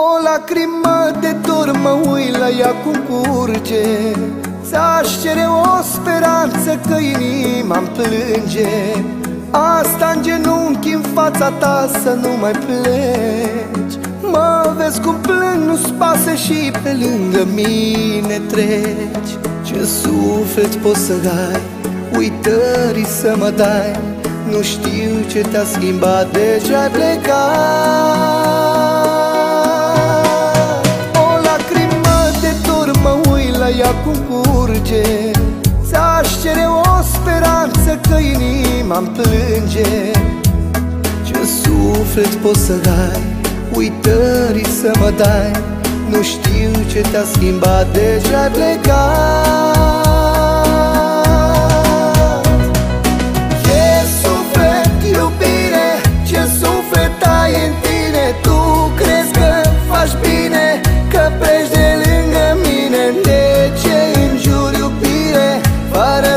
O lacrimă de dor mă uit la ea cum curge. Ți-aș cere o speranță că inima-mi plânge. Asta în genunchi în fața ta să nu mai pleci. Mă vezi cum plâng, nu-ți pasă și pe lângă mine treci. Ce suflet poți să ai, uitării să mă dai? Nu știu ce te-a schimbat de ce ai plecat cum curge. Ți-aș cere o speranță că inima-mi plânge. Ce suflet poți să ai, uitării să mă dai? Nu știu ce te-a schimbat de ce ai plecat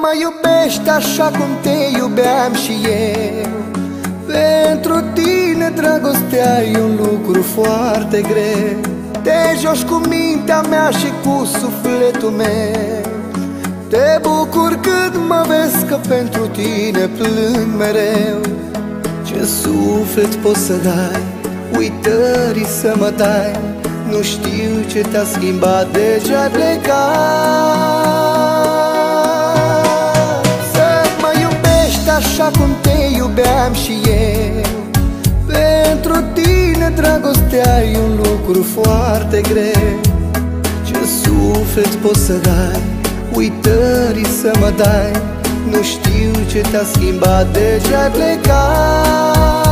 mă iubești așa cum te iubeam și eu. Pentru tine dragostea e un lucru foarte greu. Te joci cu mintea mea și cu sufletul meu. Te bucur când mă vezi că pentru tine plâng mereu. Ce suflet poți să dai, uitării să mă dai? Nu știu ce te-a schimbat, de ce ai plecat lucru foarte greu. Ce suflet poți să dai, uitării să mă dai. Nu știu ce te-a schimbat, de ce ai plecat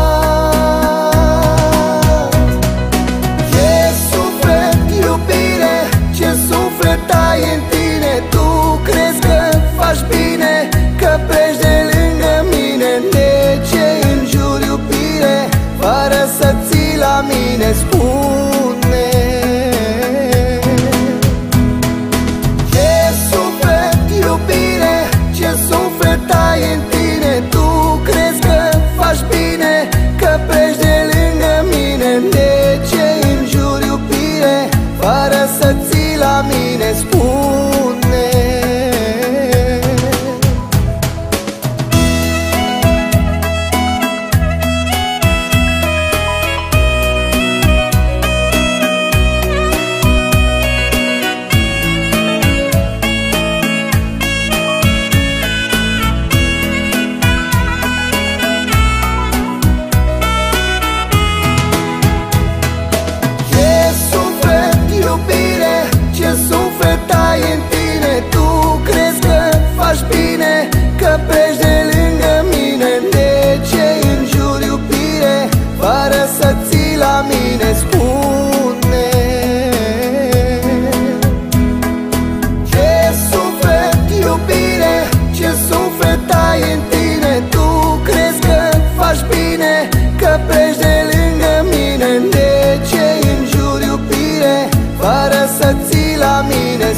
la mine